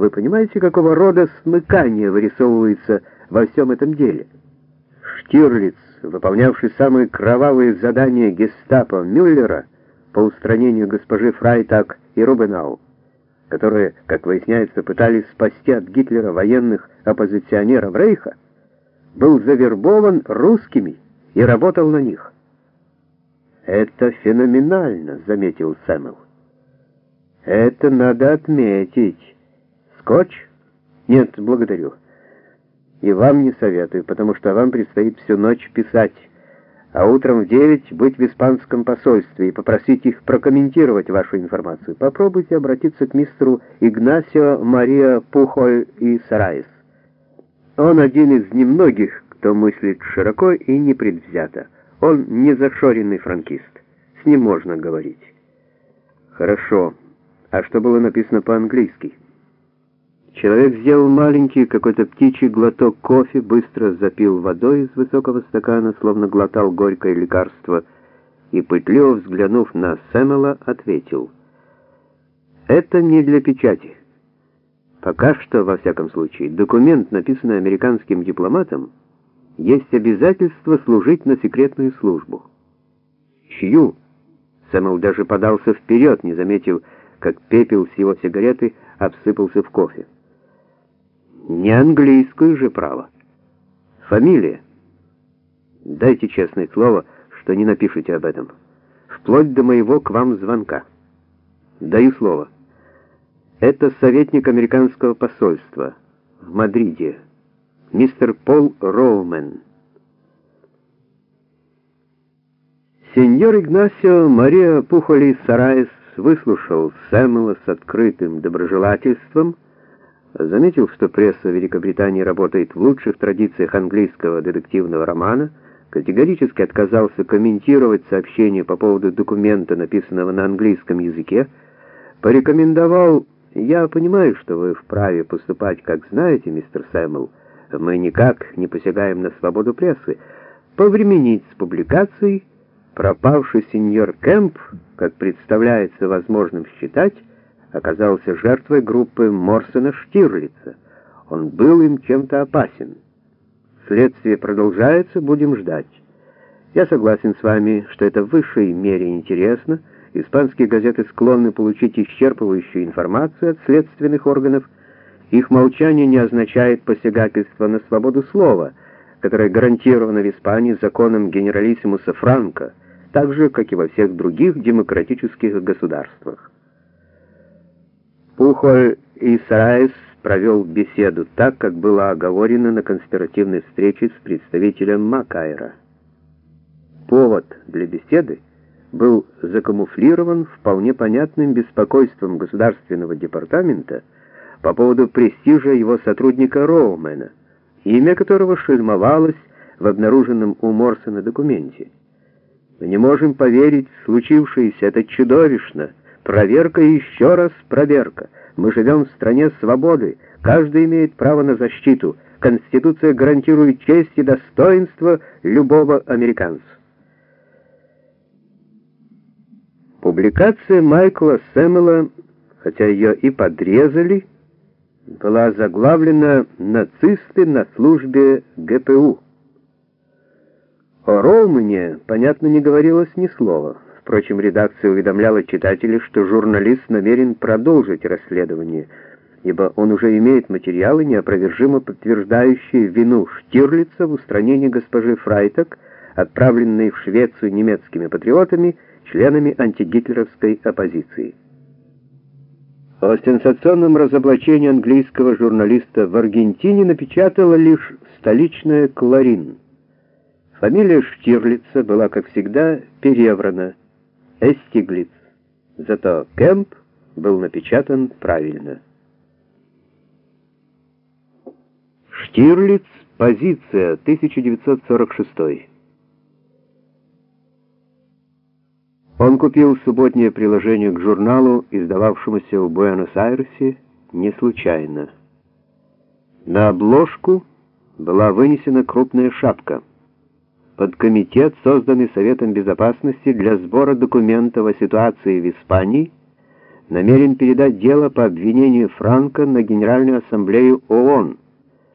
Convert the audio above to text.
Вы понимаете, какого рода смыкание вырисовывается во всем этом деле? Штирлиц, выполнявший самые кровавые задания гестапо Мюллера по устранению госпожи Фрайтак и Рубенау, которые, как выясняется, пытались спасти от Гитлера военных оппозиционеров Рейха, был завербован русскими и работал на них. «Это феноменально», — заметил Сэмэл. «Это надо отметить. Скотч? Нет, благодарю. И вам не советую, потому что вам предстоит всю ночь писать, а утром в девять быть в испанском посольстве и попросить их прокомментировать вашу информацию. Попробуйте обратиться к мистеру Игнасио Мария Пухоль и Сараис. Он один из немногих, кто мыслит широко и непредвзято. Он не зашоренный франкист. С ним можно говорить. Хорошо. А что было написано по-английски? Человек сделал маленький какой-то птичий глоток кофе, быстро запил водой из высокого стакана, словно глотал горькое лекарство, и, пытливо взглянув на Сэмела, ответил. «Это не для печати. Пока что, во всяком случае, документ, написанный американским дипломатом, есть обязательство служить на секретную службу. Чью? Сэмэл даже подался вперед, не заметив, как пепел с его сигареты обсыпался в кофе. Не английскую же право. Фамилия. Дайте честное слово, что не напишите об этом. Вплоть до моего к вам звонка. Даю слово. Это советник американского посольства в Мадриде мистер Пол Роумен. Сеньор Игнасио Мария Пухоли Сараес выслушал Сэмюэла с открытым доброжелательством, заметил, что пресса Великобритании работает в лучших традициях английского детективного романа, категорически отказался комментировать сообщение по поводу документа, написанного на английском языке, порекомендовал «Я понимаю, что вы вправе поступать, как знаете, мистер Сэмюэл, мы никак не посягаем на свободу прессы, повременить с публикацией, пропавший сеньор Кэмп, как представляется возможным считать, оказался жертвой группы Морсона Штирлица. Он был им чем-то опасен. Следствие продолжается, будем ждать. Я согласен с вами, что это в высшей мере интересно. Испанские газеты склонны получить исчерпывающую информацию от следственных органов, их молчание не означает посягательство на свободу слова, которое гарантировано в Испании законом генералиссимуса Франко, так же, как и во всех других демократических государствах. Пухоль и Сараес провел беседу так, как было оговорено на конспиративной встрече с представителем Макайра. Повод для беседы был закамуфлирован вполне понятным беспокойством Государственного департамента по поводу престижа его сотрудника Роумена, имя которого шельмовалось в обнаруженном у Морсона документе. Мы не можем поверить в случившееся, это чудовищно. Проверка еще раз проверка. Мы живем в стране свободы, каждый имеет право на защиту. Конституция гарантирует честь и достоинство любого американца. Публикация Майкла Сэммела, хотя ее и подрезали, была заглавлена «Нацисты на службе ГПУ». О Роумане, понятно, не говорилось ни слова. Впрочем, редакция уведомляла читателей, что журналист намерен продолжить расследование, ибо он уже имеет материалы, неопровержимо подтверждающие вину Штирлица в устранении госпожи Фрайтак, отправленной в Швецию немецкими патриотами, членами антигитлеровской оппозиции. О сенсационном разоблачении английского журналиста в Аргентине напечатала лишь столичная «Кларин». Фамилия Штирлица была, как всегда, переврана Эстиглиц, зато Кэмп был напечатан правильно. Штирлиц, позиция, 1946 Он купил субботнее приложение к журналу, издававшемуся в Буэнос-Айресе, не случайно. На обложку была вынесена крупная шапка. Под комитет, созданный Советом Безопасности для сбора документов о ситуации в Испании, намерен передать дело по обвинению Франка на Генеральную ассамблею ООН.